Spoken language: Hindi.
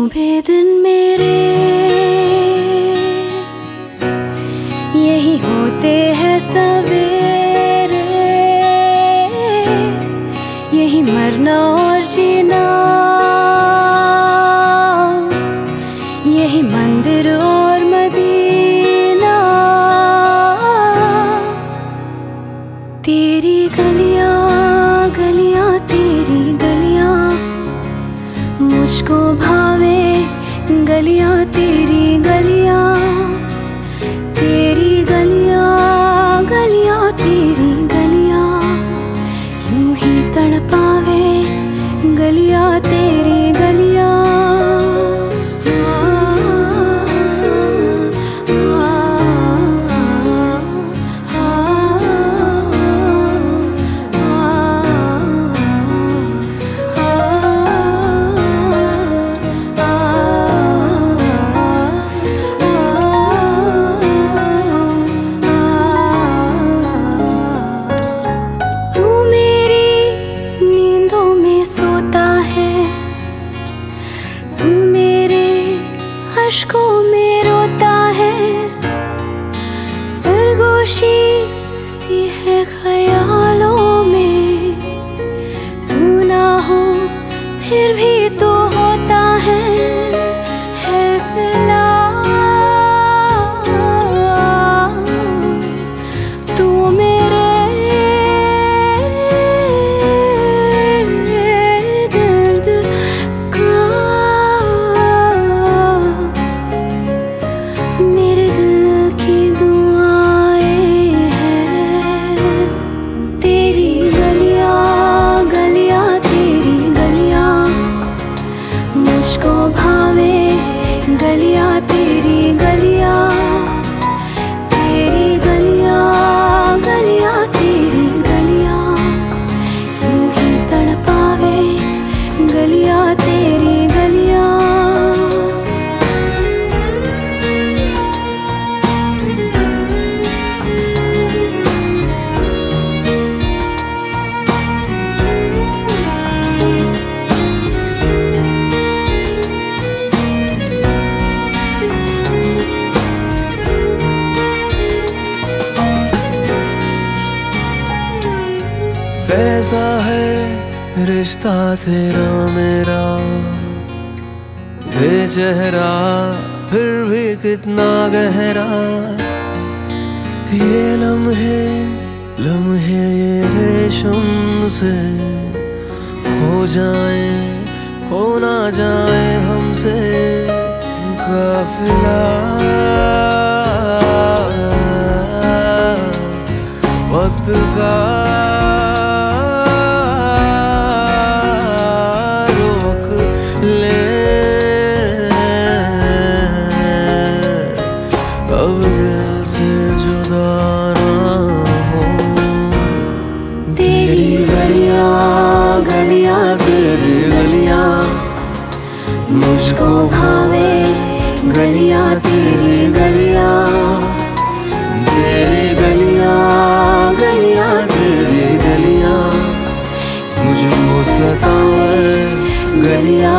डूबे दिन मेरे? यही होते हैं सवेरे। यही मरना aşk o कैसा है रिश्ता तेरा मेरा। बेचेहरा फिर भी कितना गहरा। ये लम्हे लम्हे ये रेशम से हो जाए हो ना जाए हमसे। काफिला। मुझको भावे गलिया तेरी गलिया तेरी गलिया गलिया तेरी गलिया। मुझको सतावे गलिया